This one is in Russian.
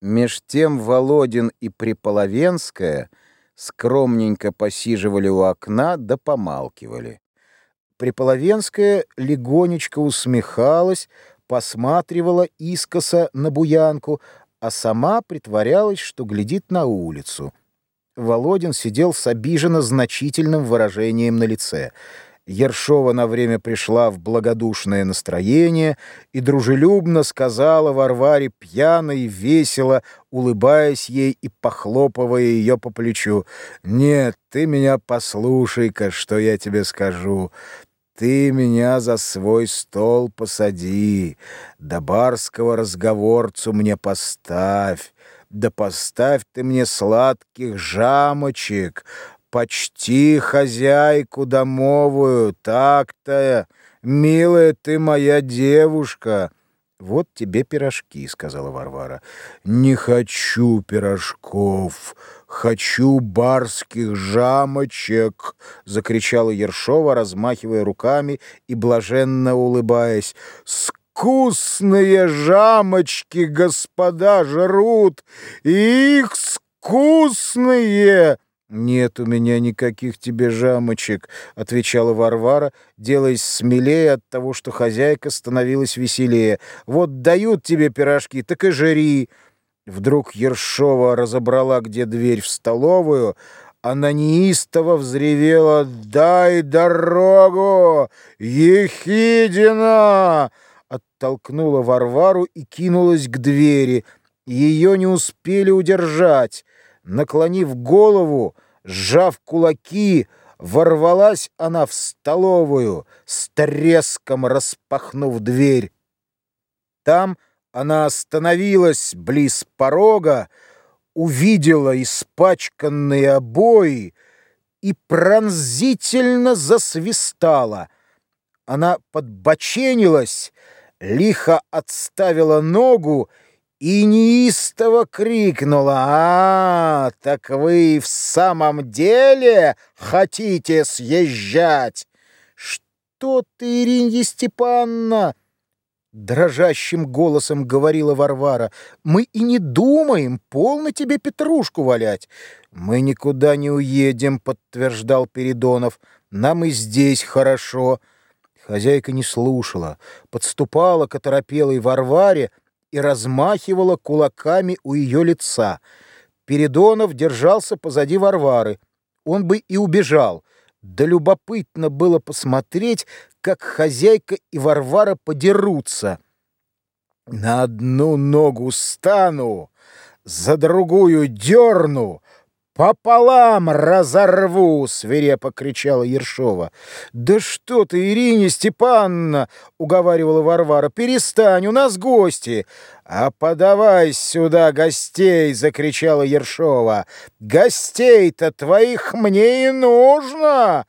Меж тем Володин и Приполовенская скромненько посиживали у окна да помалкивали. Приполовенская легонечко усмехалась, посматривала искоса на буянку, а сама притворялась, что глядит на улицу. Володин сидел с обиженно значительным выражением на лице — Ершова на время пришла в благодушное настроение и дружелюбно сказала Варваре пьяно и весело, улыбаясь ей и похлопывая ее по плечу. «Нет, ты меня послушай-ка, что я тебе скажу. Ты меня за свой стол посади, да барского разговорцу мне поставь, да поставь ты мне сладких жамочек, Почти хозяйку домовую, так-то, милая ты моя девушка. Вот тебе пирожки, сказала Варвара. Не хочу пирожков, хочу барских жамочек, закричала Ершова, размахивая руками и блаженно улыбаясь. Вкусные жамочки, господа, жрут, их вкусные! «Нет у меня никаких тебе жамочек», — отвечала Варвара, делаясь смелее от того, что хозяйка становилась веселее. «Вот дают тебе пирожки, так и жри». Вдруг Ершова разобрала, где дверь в столовую, она неистово взревела «Дай дорогу! Ехидина!» Оттолкнула Варвару и кинулась к двери. Ее не успели удержать наклонив голову, сжав кулаки, ворвалась она в столовую, с треском распахнув дверь. Там она остановилась близ порога, увидела испачканные обои и пронзительно засвистала. Она подбоченилась, лихо отставила ногу и неистово крикнула «А, так вы в самом деле хотите съезжать?» «Что ты, Иринья Степанна?» Дрожащим голосом говорила Варвара. «Мы и не думаем, полно тебе петрушку валять». «Мы никуда не уедем», — подтверждал Передонов. «Нам и здесь хорошо». Хозяйка не слушала, подступала к оторопелой Варваре, и размахивала кулаками у ее лица. Передонов держался позади Варвары. Он бы и убежал. Да любопытно было посмотреть, как хозяйка и Варвара подерутся. «На одну ногу стану, за другую дерну, «Пополам разорву!» — свирепо кричала Ершова. «Да что ты, Ирине Степановна!» — уговаривала Варвара. «Перестань, у нас гости!» «А подавай сюда гостей!» — закричала Ершова. «Гостей-то твоих мне и нужно!»